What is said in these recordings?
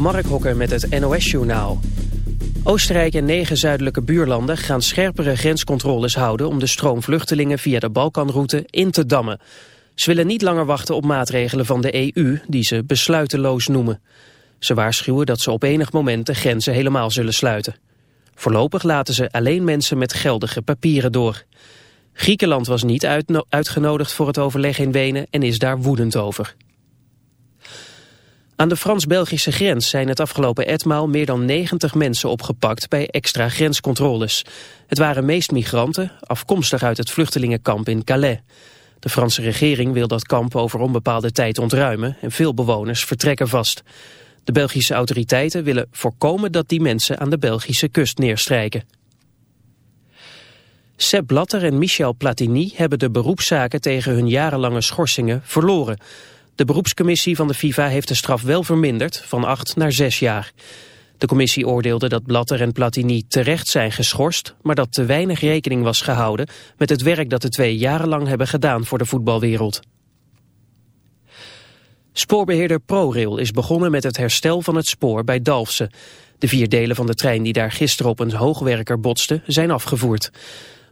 Mark Hokker met het NOS-journaal. Oostenrijk en negen zuidelijke buurlanden gaan scherpere grenscontroles houden... om de stroom vluchtelingen via de Balkanroute in te dammen. Ze willen niet langer wachten op maatregelen van de EU... die ze besluiteloos noemen. Ze waarschuwen dat ze op enig moment de grenzen helemaal zullen sluiten. Voorlopig laten ze alleen mensen met geldige papieren door. Griekenland was niet uitgenodigd voor het overleg in Wenen... en is daar woedend over. Aan de Frans-Belgische grens zijn het afgelopen etmaal meer dan 90 mensen opgepakt bij extra grenscontroles. Het waren meest migranten, afkomstig uit het vluchtelingenkamp in Calais. De Franse regering wil dat kamp over onbepaalde tijd ontruimen en veel bewoners vertrekken vast. De Belgische autoriteiten willen voorkomen dat die mensen aan de Belgische kust neerstrijken. Sepp Blatter en Michel Platini hebben de beroepszaken tegen hun jarenlange schorsingen verloren. De beroepscommissie van de FIFA heeft de straf wel verminderd, van acht naar zes jaar. De commissie oordeelde dat Blatter en Platini terecht zijn geschorst, maar dat te weinig rekening was gehouden met het werk dat de twee jarenlang hebben gedaan voor de voetbalwereld. Spoorbeheerder ProRail is begonnen met het herstel van het spoor bij Dalfsen. De vier delen van de trein die daar gisteren op een hoogwerker botsten zijn afgevoerd.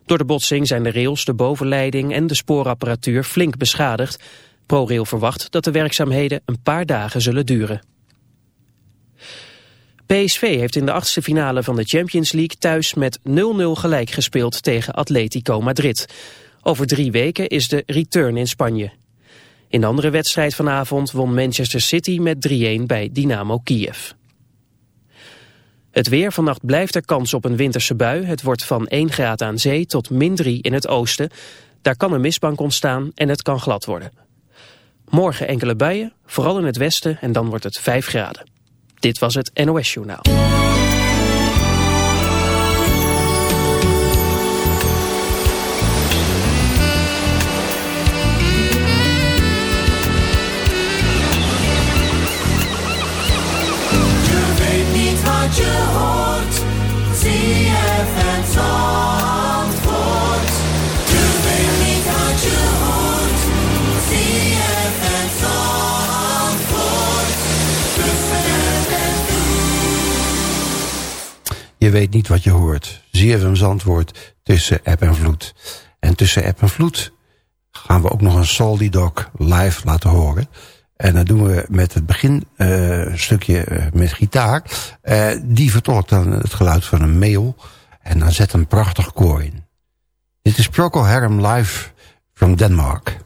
Door de botsing zijn de rails, de bovenleiding en de spoorapparatuur flink beschadigd. ProRail verwacht dat de werkzaamheden een paar dagen zullen duren. PSV heeft in de achtste finale van de Champions League thuis met 0-0 gelijk gespeeld tegen Atletico Madrid. Over drie weken is de return in Spanje. In de andere wedstrijd vanavond won Manchester City met 3-1 bij Dynamo Kiev. Het weer, vannacht blijft er kans op een winterse bui. Het wordt van 1 graad aan zee tot min 3 in het oosten. Daar kan een mistbank ontstaan en het kan glad worden. Morgen enkele buien, vooral in het westen en dan wordt het 5 graden. Dit was het NOS Journaal. Je weet niet wat je hoort. ZFM's antwoord tussen app en vloed. En tussen app en vloed gaan we ook nog een Salty Dog live laten horen. En dat doen we met het begin eh, stukje eh, met gitaar. Eh, die vertolkt dan het geluid van een mail. En dan zet een prachtig koor in. Dit is Procol Harum live from Denmark.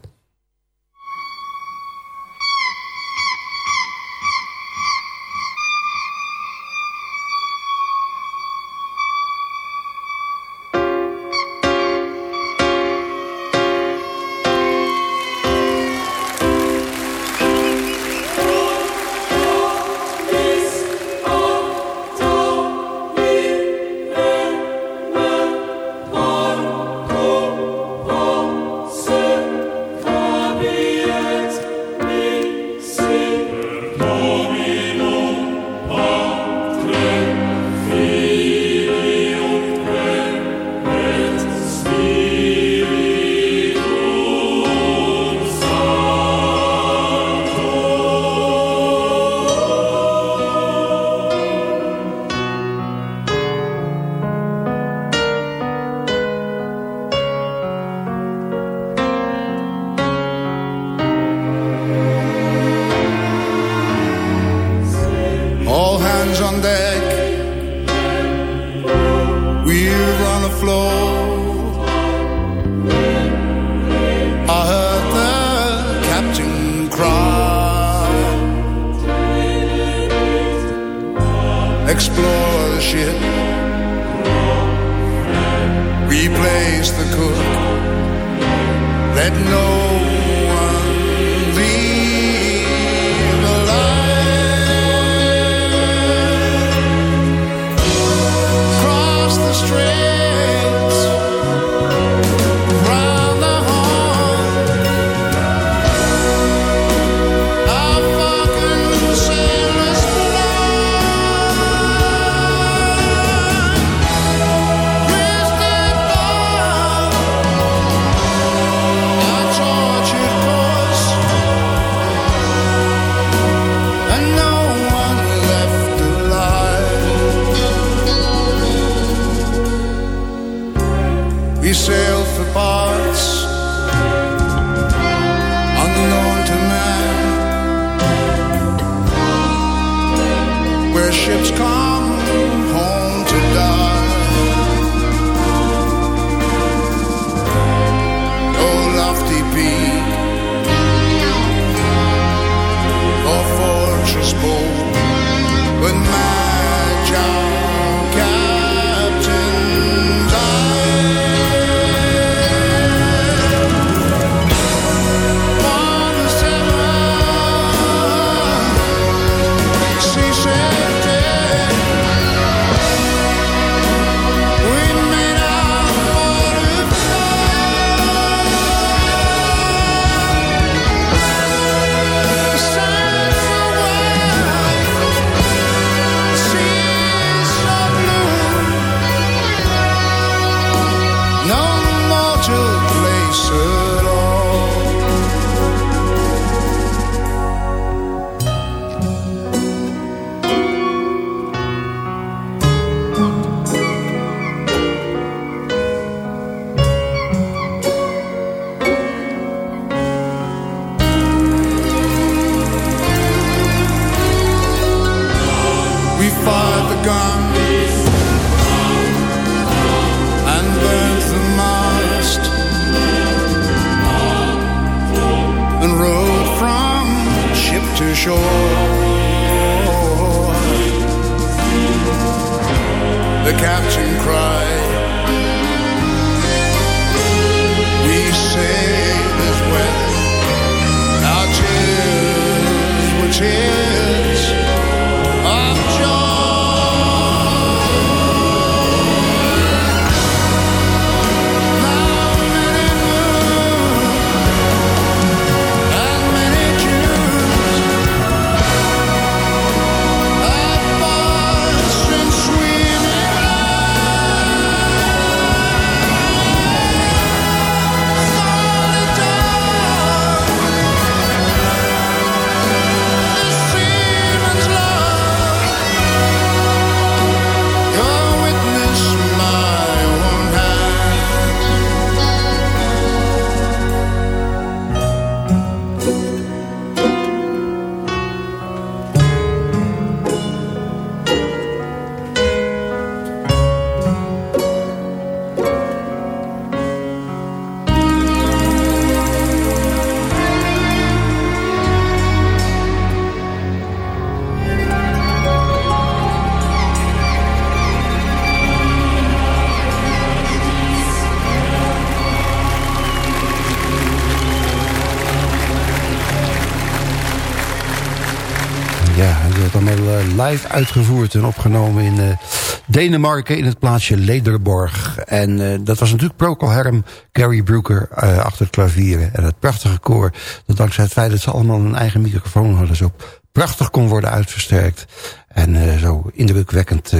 Uitgevoerd en opgenomen in eh, Denemarken... in het plaatsje Lederborg. En eh, dat was natuurlijk Procol Harum, Gary Brooker eh, achter het klavieren. En het prachtige koor, dat dankzij het feit dat ze allemaal een eigen microfoon hadden... zo prachtig kon worden uitversterkt. En zo indrukwekkend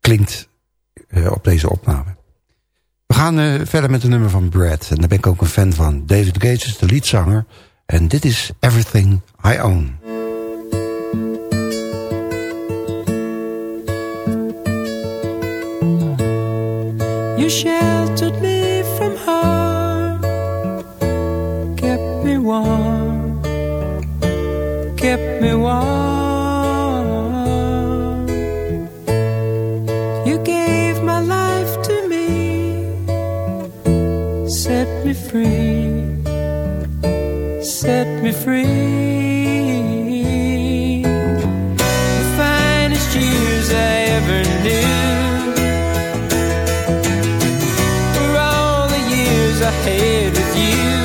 klinkt op deze opname. We gaan verder met een nummer van Brad. En daar ben ik ook een fan van. David Gates is de liedzanger. En dit is Everything I Own. Sheltered me from harm, kept me warm, kept me warm. You gave my life to me, set me free, set me free. Had with you.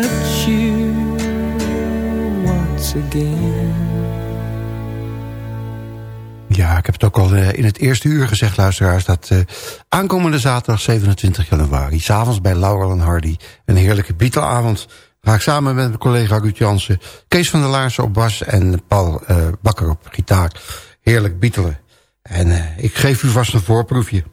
Touch you once again. Ja, ik heb het ook al eh, in het eerste uur gezegd, luisteraars... dat eh, aankomende zaterdag 27 januari... s'avonds bij Laurel en Hardy... een heerlijke Beatleavond... ga samen met mijn collega Ruud Jansen... Kees van der Laarsen op bas en Paul eh, Bakker op gitaar... heerlijk Beatelen. En ik geef u vast een voorproefje.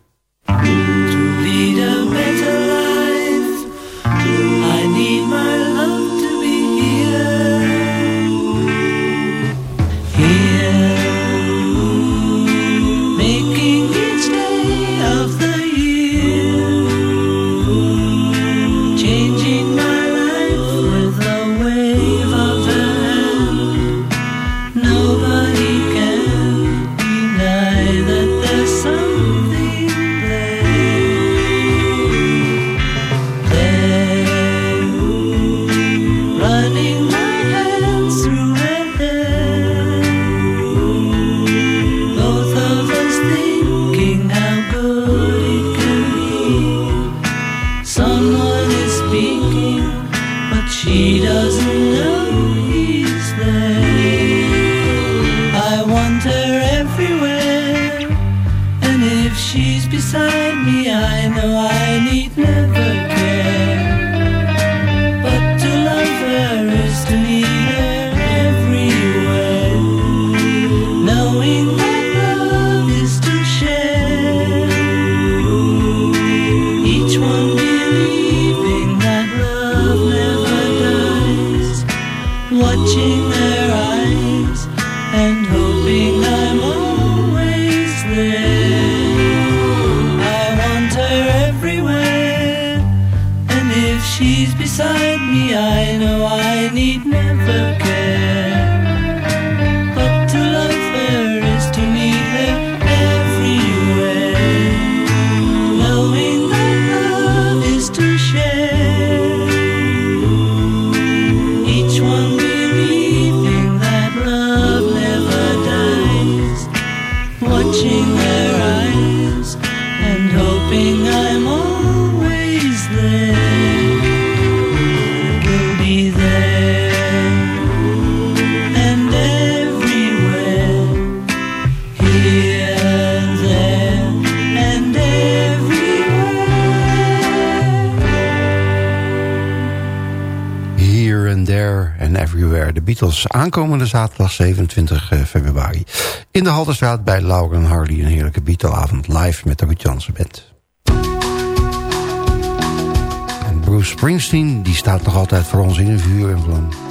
Beatles aankomende zaterdag 27 februari. In de Halterstraat bij Laura en Hardy. Een heerlijke Beatleavond live met de Ruud Band. En Bruce Springsteen die staat nog altijd voor ons in een vuur en vlam.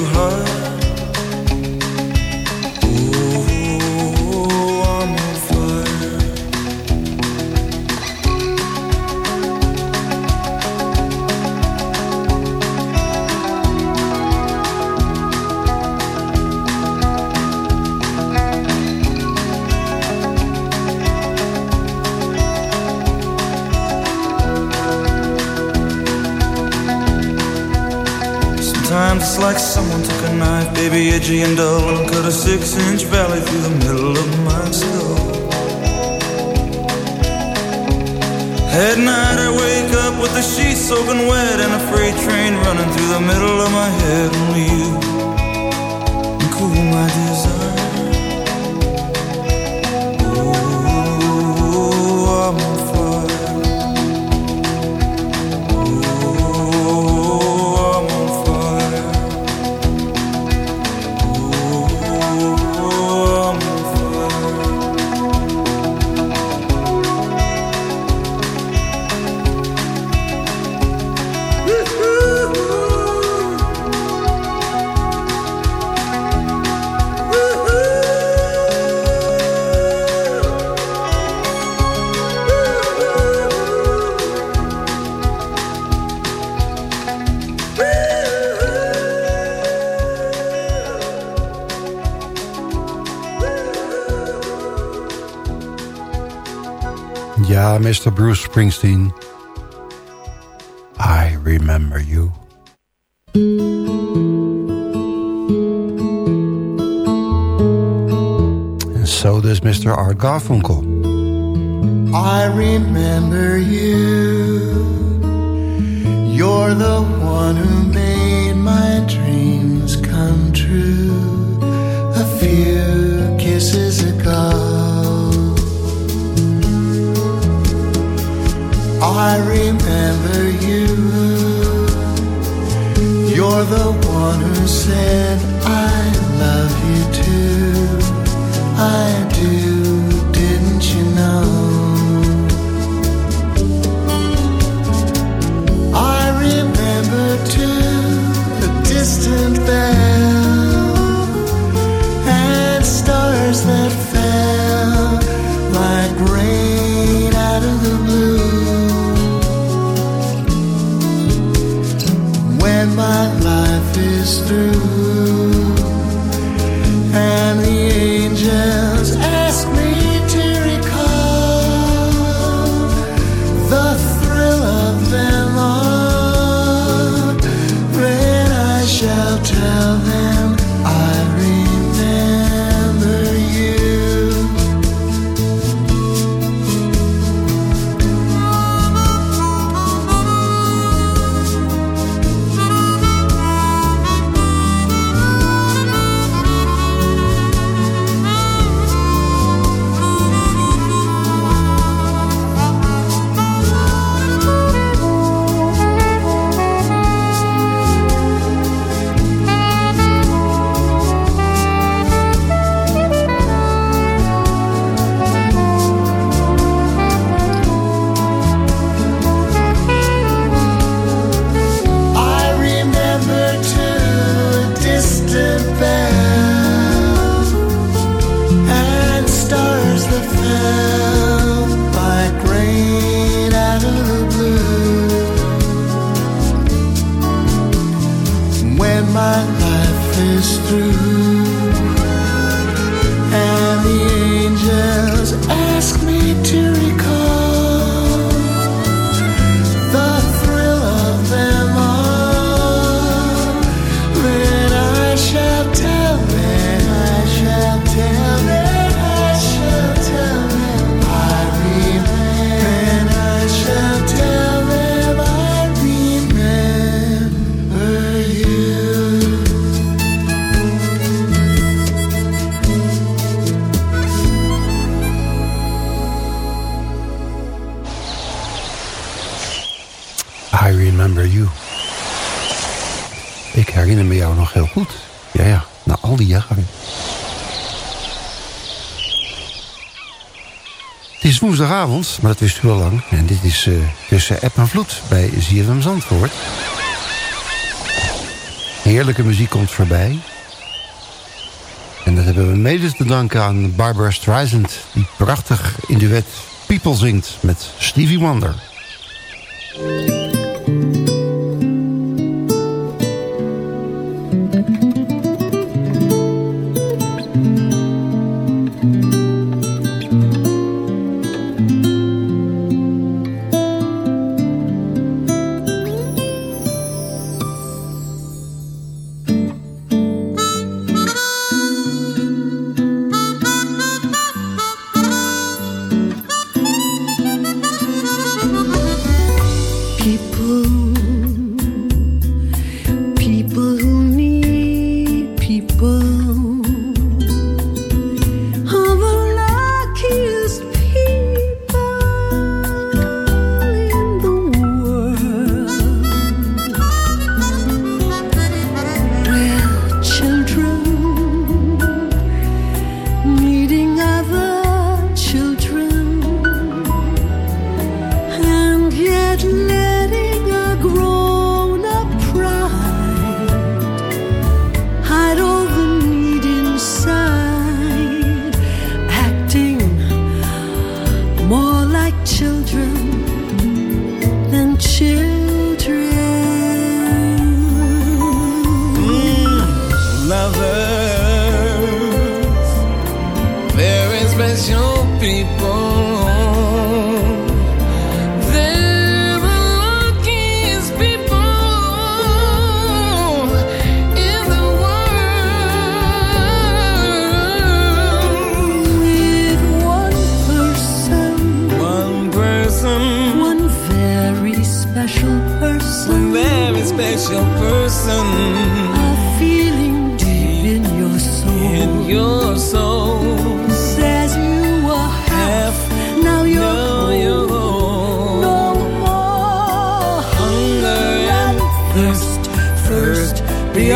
baby, and and cut a six-inch valley through the middle of my skull. At night I wake up with the sheets soaking wet and a freight train running through the middle of my head. Ja, Mr. Bruce Springsteen. I remember you. And so does Mr. Art Garfunkel. I remember you. You're the one who made my dreams come true. A few kisses ago. I remember you. You're the one who said, I love you too. I maar dat wist u al lang. En dit is eh, tussen app en vloed bij ZFM Zandvoort. Heerlijke muziek komt voorbij. En dat hebben we mede te danken aan Barbara Streisand... die prachtig in duet People zingt met Stevie Wonder.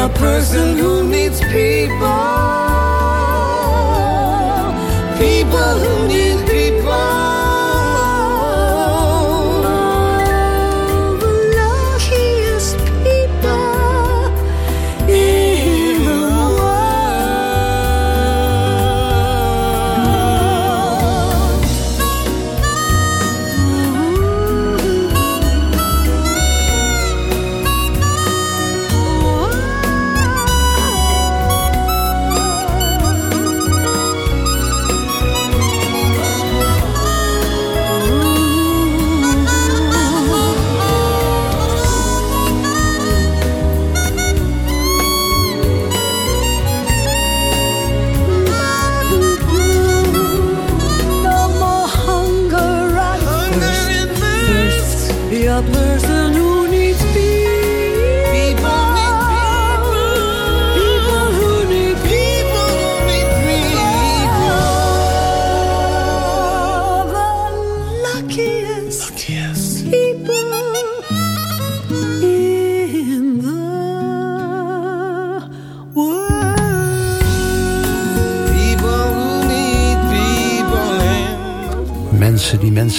a person who needs people, people who need.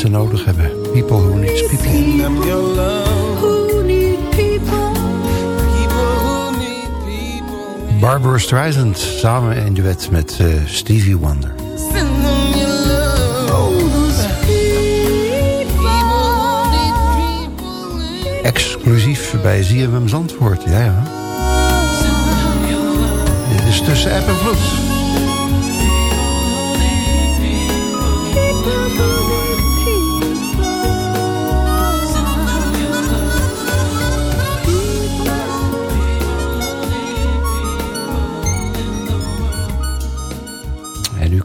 Mensen nodig hebben. People who needs people. Barbara Streisand samen in duet met uh, Stevie Wonder. Exclusief bij ZFM Zandvoort, ja ja. Dit is tussen app en vloed.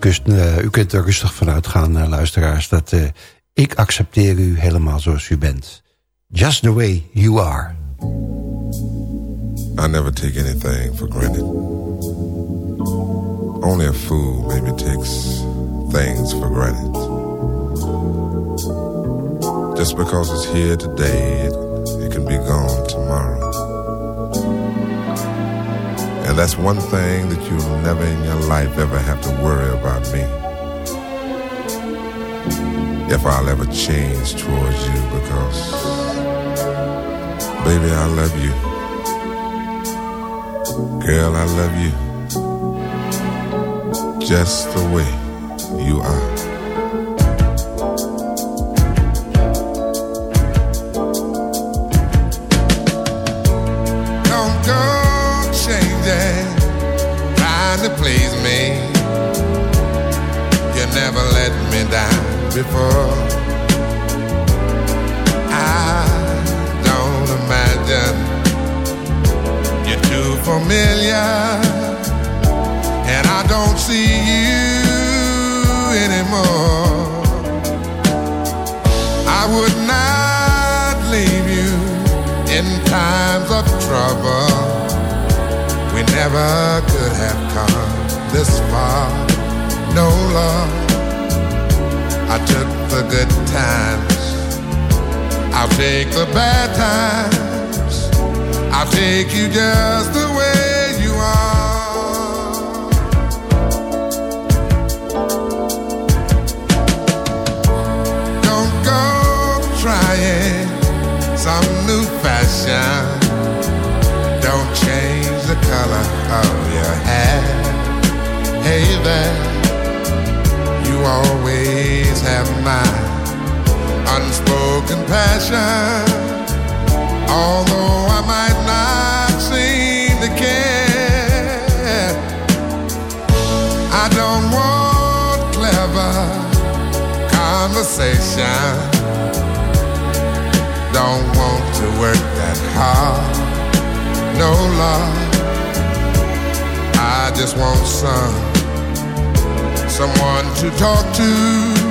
Kunt, uh, u kunt er rustig vanuit gaan, uh, luisteraars... dat uh, ik accepteer u helemaal zoals u bent. Just the way you are. I never take anything for granted. Only a fool maybe takes things for granted. Just because it's here today, it can be gone tomorrow. And that's one thing that you'll never in your life ever have to worry about me. If I'll ever change towards you because, baby, I love you. Girl, I love you. Just the way you are. Never could have come this far. No, Lord, I took the good times. I'll take the bad times. I'll take you just the way my unspoken passion. Although I might not seem to care, I don't want clever conversation. Don't want to work that hard. No love. I just want some someone to talk to.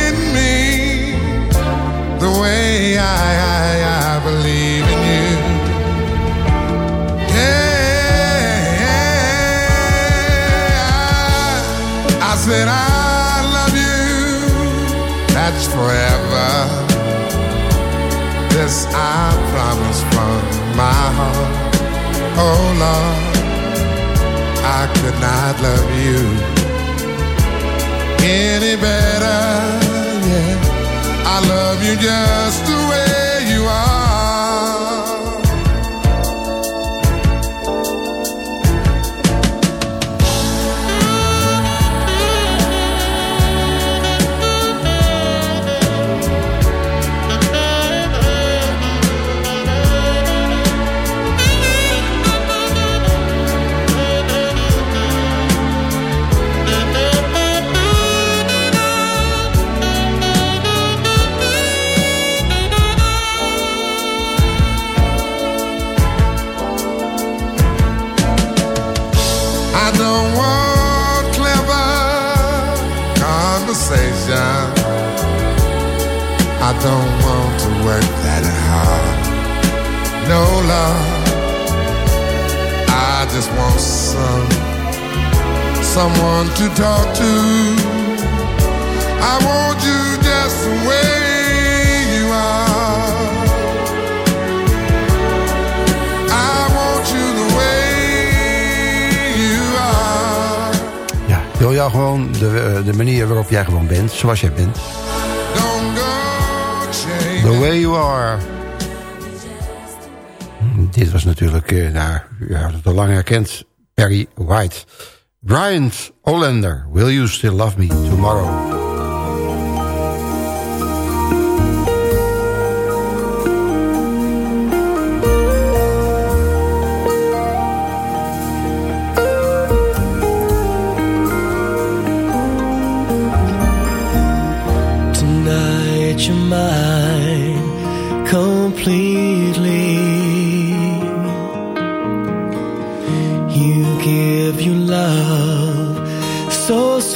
I, I, I believe in you? Yeah, I, I said I love you. That's forever. This I promise from my heart. Oh Lord. I could not love you any better. You just the just want some someone to talk to. I want you just the way you are. I want you the way you are. Ja, ik wil jou gewoon de, eh, de manier waarop jij gewoon bent, zoals jij bent. The way you are. Dit was natuurlijk, eh, nou, u had het al lang herkend, Perry White. Bryant Olander, Will You Still Love Me Tomorrow?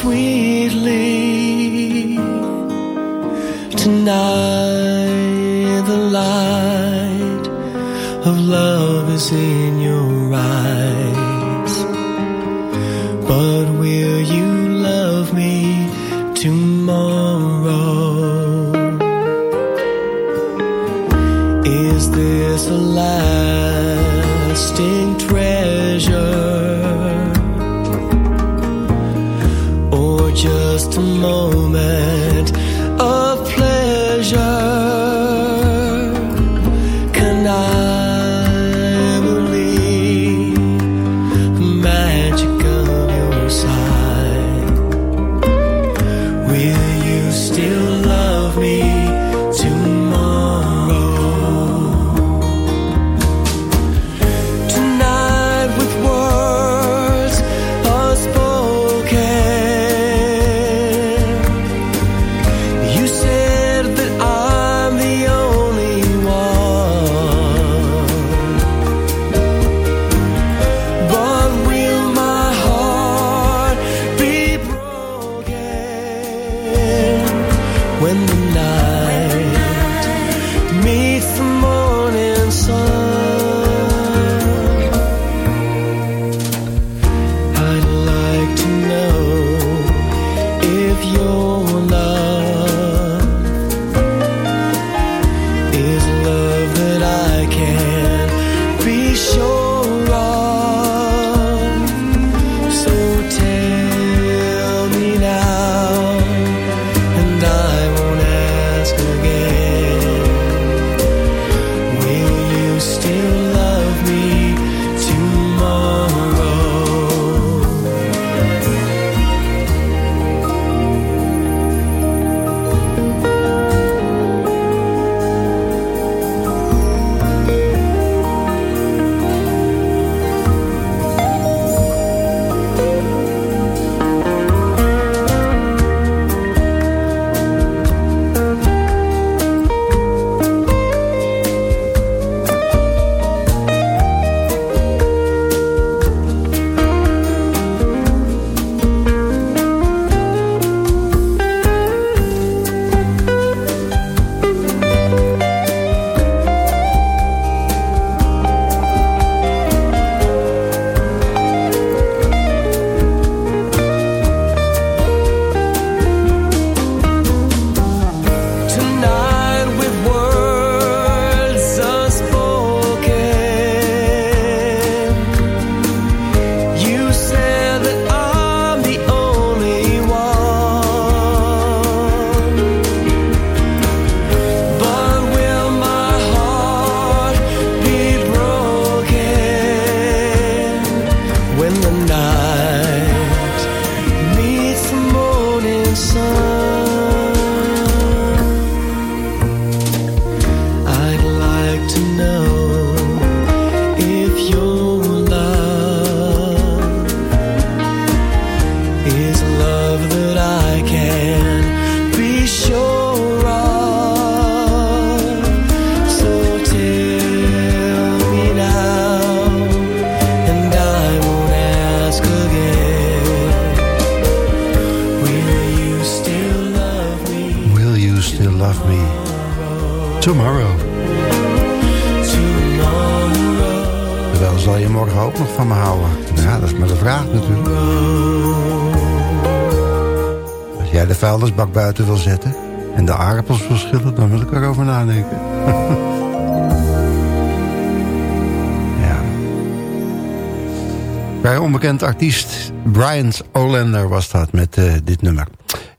Sweetly. Tonight the light of love is in Tomorrow. Terwijl zal je morgen ook nog van me houden? Ja, dat is maar de vraag natuurlijk. Als jij de vuilnisbak buiten wil zetten... en de aardappels wil schillen, dan wil ik erover nadenken. ja. Bij onbekend artiest Brian Olander was dat met uh, dit nummer.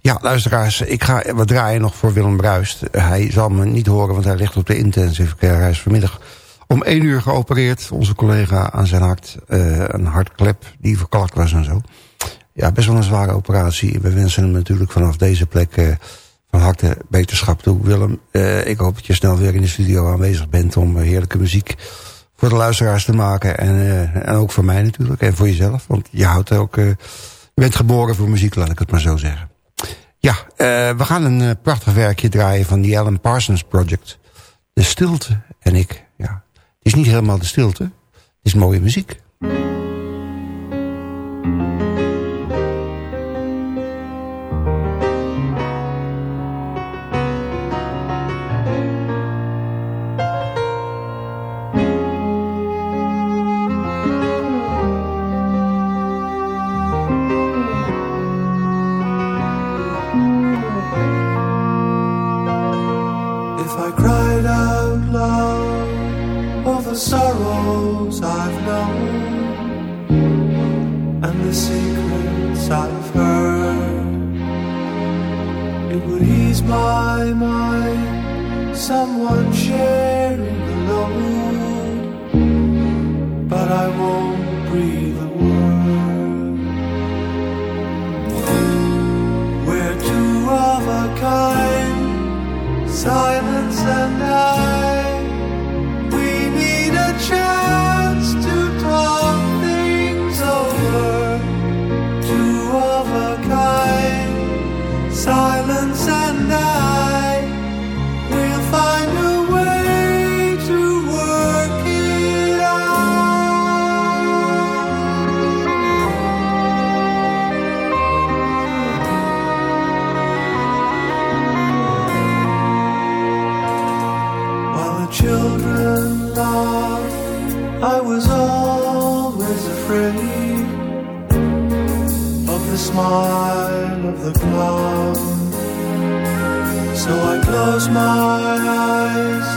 Ja, luisteraars, ik ga wat draaien nog voor Willem Bruist. Hij zal me niet horen, want hij ligt op de intensive care. Hij is vanmiddag om één uur geopereerd. Onze collega aan zijn hart, uh, een hartklep die verkalkt was en zo. Ja, best wel een zware operatie. We wensen hem natuurlijk vanaf deze plek uh, van harte beterschap toe. Willem, uh, ik hoop dat je snel weer in de studio aanwezig bent... om heerlijke muziek voor de luisteraars te maken. En, en ook voor mij natuurlijk. En voor jezelf. Want je houdt ook... je bent geboren voor muziek, laat ik het maar zo zeggen. Ja, we gaan een prachtig werkje draaien van die Alan Parsons Project. De stilte en ik, ja is niet helemaal de stilte. Het is mooie muziek. Would ease my mind, someone sharing the load, but I won't breathe a word. We're two of a kind, silence and I. close my eyes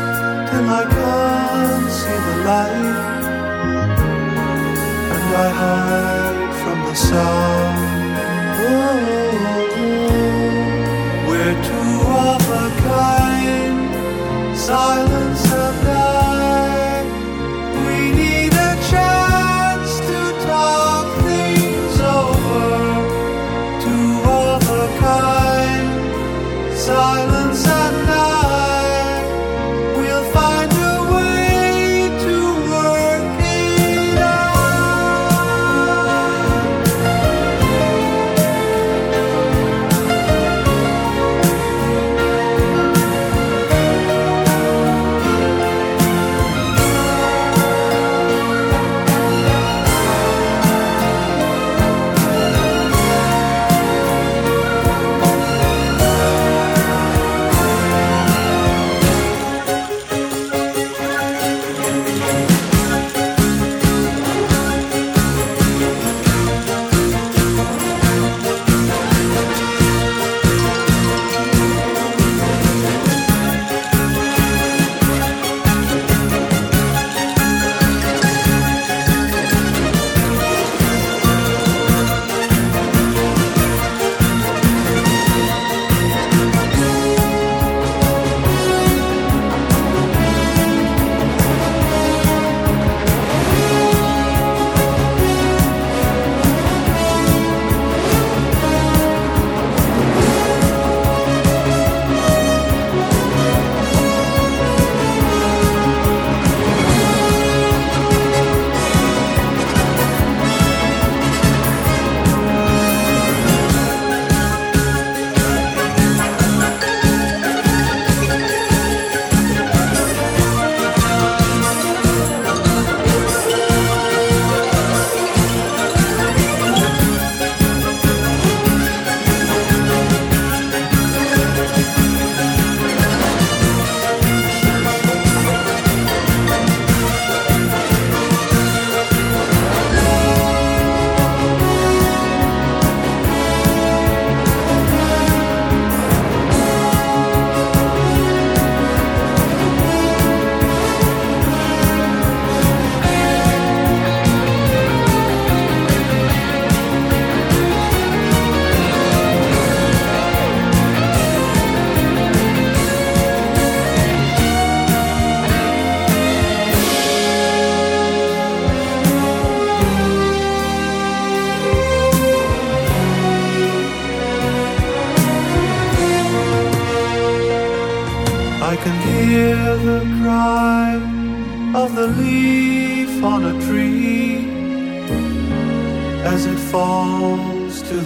till I can't see the light, and I hide from the sun. Oh, we're two of a kind, silent.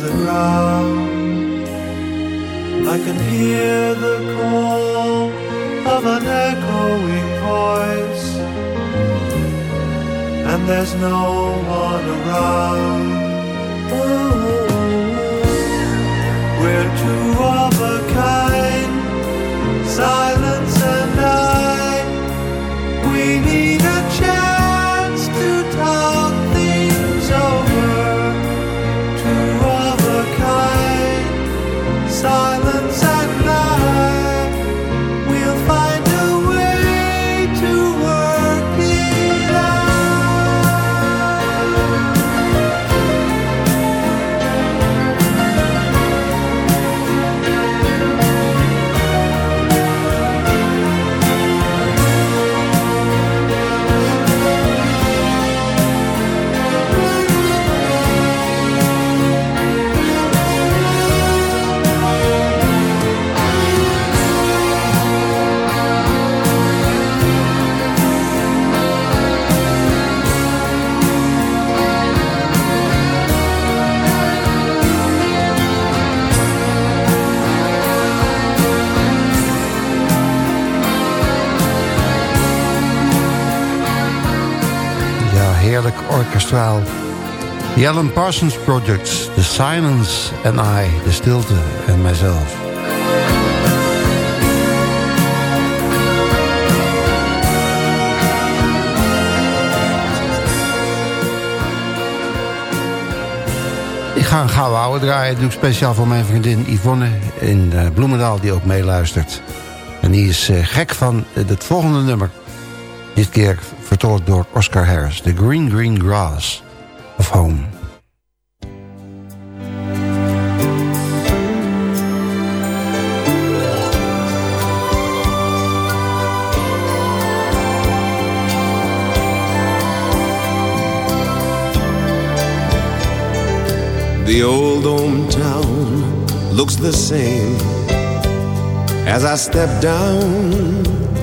The ground. I can hear the call of an echoing voice, and there's no one around. We're two of a kind, silence heerlijk orkestraal. The Alan Parsons Project, The Silence and I, De Stilte en Mijzelf. Ik ga een gouden oude draaien. doe ik speciaal voor mijn vriendin Yvonne in eh, Bloemendaal... die ook meeluistert. En die is eh, gek van het volgende nummer. Dit keer vertolkt door Oscar Harris. The Green Green Grass of Home. The old hometown looks the same as I step down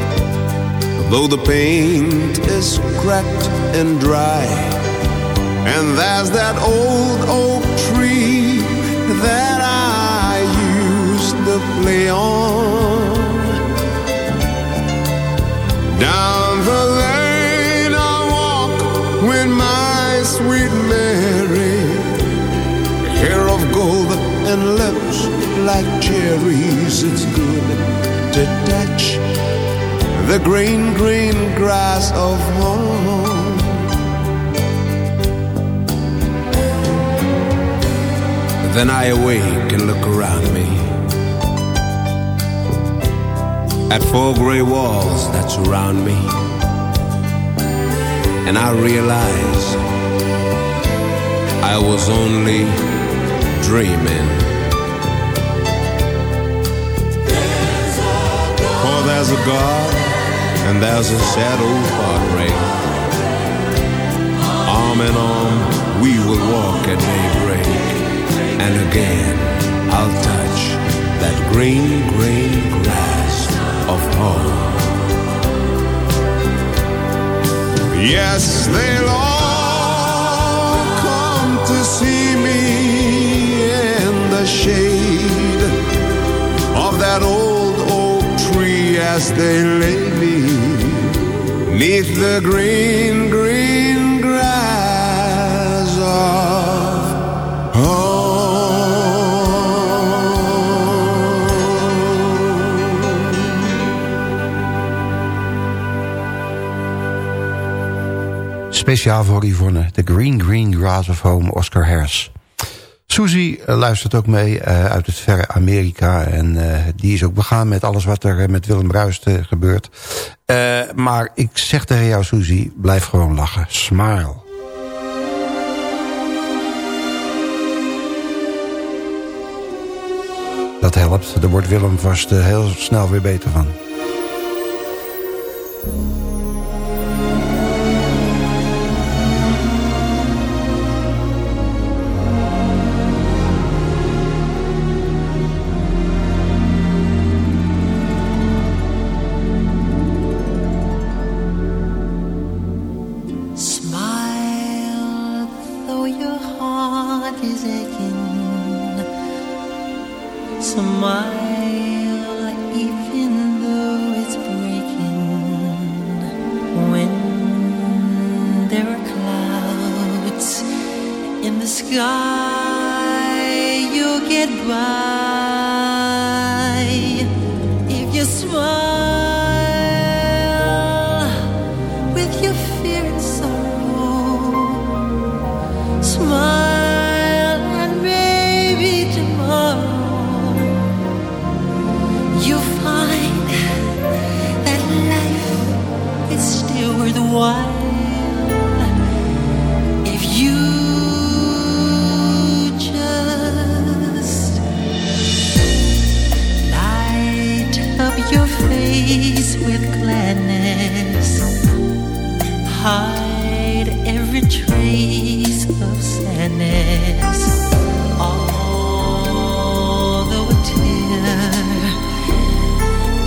though the paint is cracked and dry. And there's that old oak tree that I used to play on. Down the lane I walk with my sweet Mary, hair of gold and lips like cherries. It's good to touch the green, green grass of home. Then I awake and look around me at four gray walls that surround me, and I realize I was only dreaming. For there's a God and there's a shadow heartbreak. Arm in arm, we will walk at daybreak. And again, I'll touch that green, green grass of home. Yes, they'll all come to see me in the shade of that old as they lay me neath the green, green grass of home. Speciaal voor Yvonne, The Green Green Grass of Home, Oscar Harris. Suzy eh, luistert ook mee eh, uit het verre Amerika. En eh, die is ook begaan met alles wat er met Willem Ruist gebeurt. maar ik zeg tegen jou, Suzy, blijf gewoon lachen. Smile. Dat helpt. Daar wordt Willem vast heel snel weer beter van.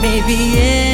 maybe it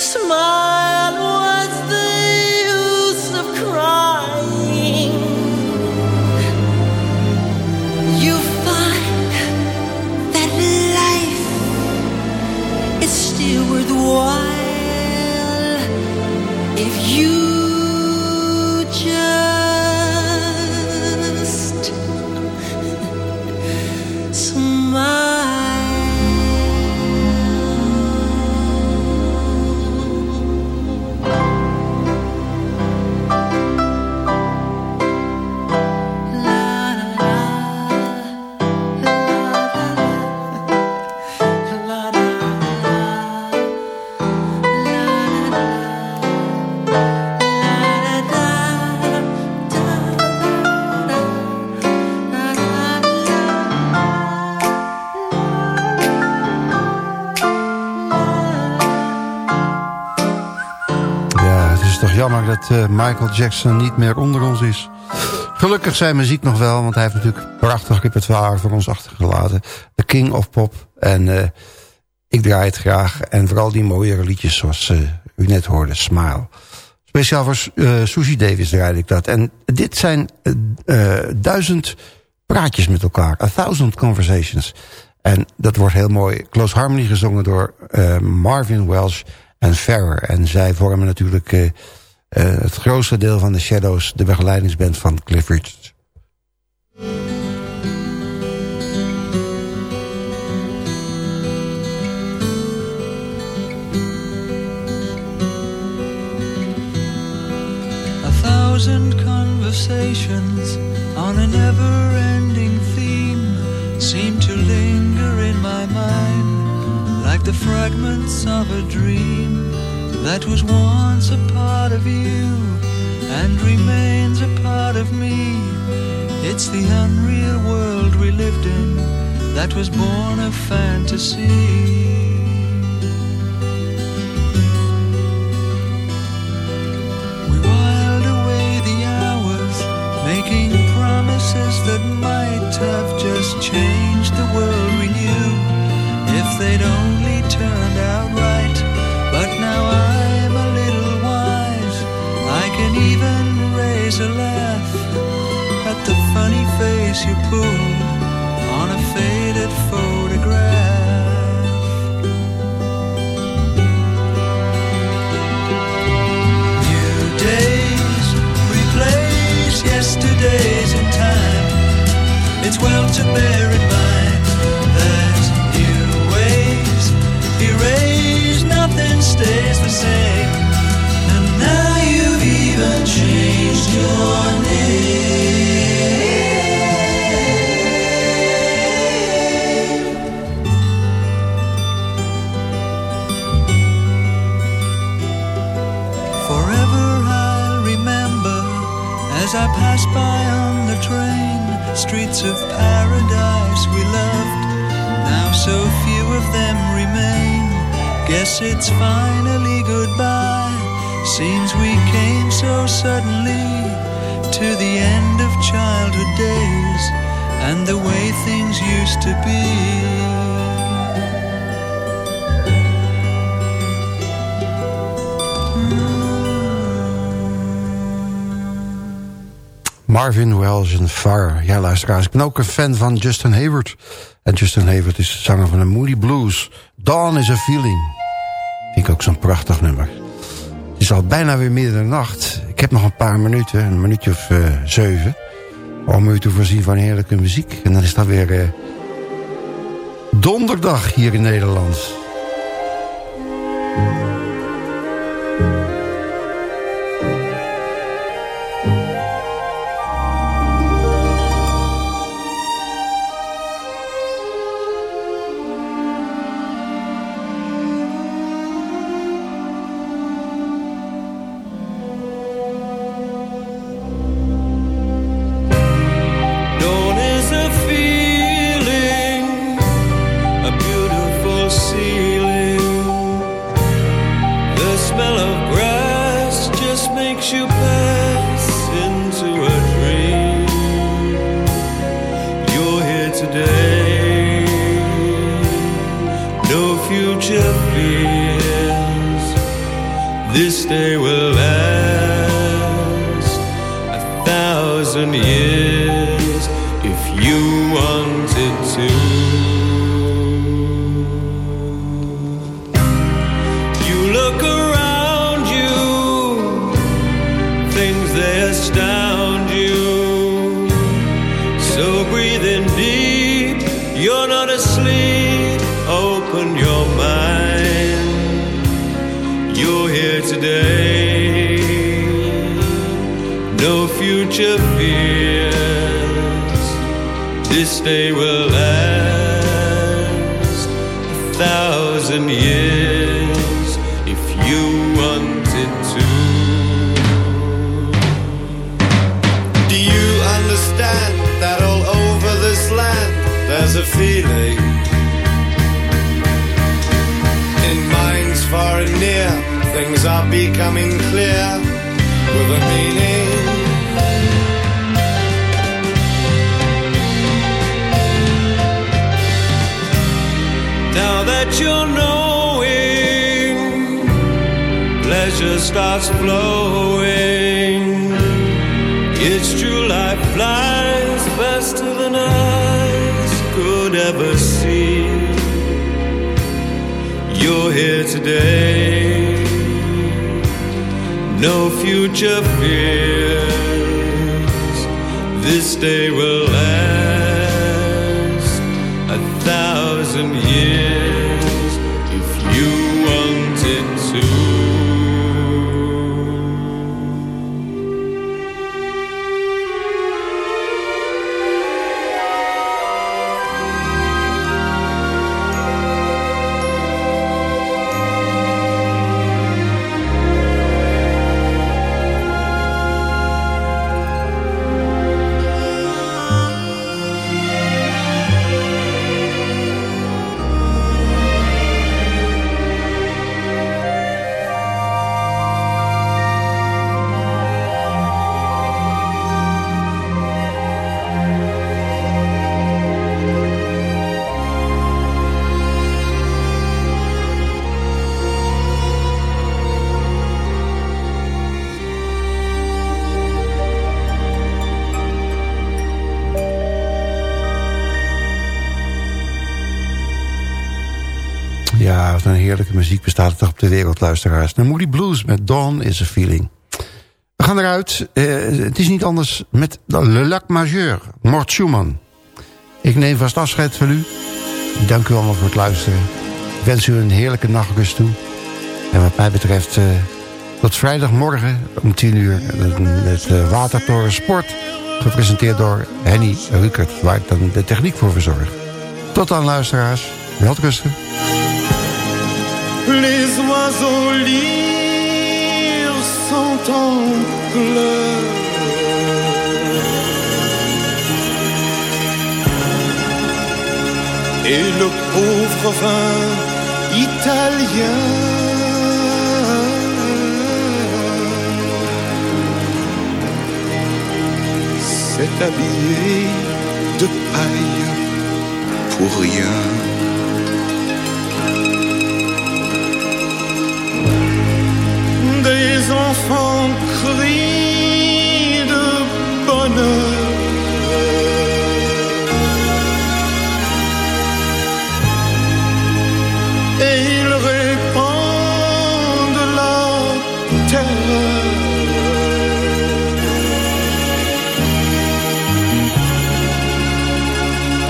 smile. Michael Jackson niet meer onder ons is. Gelukkig zijn muziek nog wel, want hij heeft natuurlijk prachtig repertoire voor ons achtergelaten. The King of Pop. En uh, ik draai het graag. En vooral die mooie liedjes zoals uh, u net hoorde, Smile. Speciaal voor uh, Susie Davis draaide ik dat. En dit zijn duizend praatjes met elkaar. A thousand conversations. En dat wordt heel mooi. Close Harmony gezongen door Marvin Welsh en Ferrer. En zij vormen natuurlijk het grootste deel van de Shadows... de begeleidingsband van Cliff. A thousand conversations on a never-ending theme seem to linger in my mind like the fragments of a dream that was once a part of you and remains a part of me. It's the unreal world we lived in that was born of fantasy. We whiled away the hours, making promises that might have just changed the world we knew if they'd only turned out right. Can even raise a laugh at the funny face you pulled on a faded photograph. New days replace yesterdays in time. It's well to bear in mind that new ways erase nothing stays the same. It's finally goodbye. Seems we came so suddenly to the end of childhood days and the way things used to be. Marvin Welsh en Farr. Ja, luisteraars, ik ben ook een fan van Justin Hayward. En Justin Hayward is de zanger van de Moody Blues. Dawn is a Feeling. Vind ik ook zo'n prachtig nummer. Is al bijna weer middernacht. Ik heb nog een paar minuten, een minuutje of uh, zeven... om u te voorzien van heerlijke muziek. En dan is dat weer uh, donderdag hier in Nederland. This day will last a thousand years if you wanted to. Do you understand that all over this land there's a feeling in minds far and near, things are becoming clear with a meaning. You're knowing, pleasure starts flowing. It's true, life flies faster than eyes could ever see. You're here today, no future fears. This day will een heerlijke muziek bestaat er toch op de wereld, luisteraars. De Moody Blues met Dawn is a Feeling. We gaan eruit. Eh, het is niet anders met Le Lac Majeur, Mort Schumann. Ik neem vast afscheid van u. Dank u allemaal voor het luisteren. Ik wens u een heerlijke nachtrust toe. En wat mij betreft, eh, tot vrijdagmorgen om 10 uur... met uh, Watertoren Sport, gepresenteerd door Henny Rukert... waar ik dan de techniek voor verzorg. Tot dan, luisteraars. Welterusten. Les oiseaux lyres sont en. Et le pauvre vin italien s'est habillé de paille pour rien. Enfants crient de bonheur. Et ils répandent la terreur.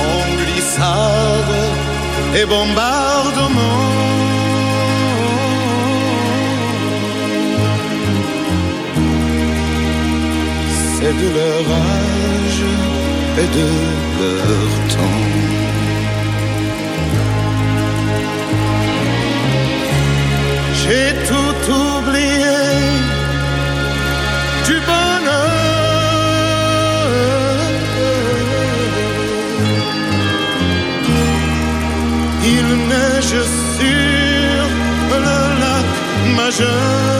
En glissade et bombardement. De leur âge et de leur temps. J'ai tout oublié du bonheur. Il neige sur le lac majeur.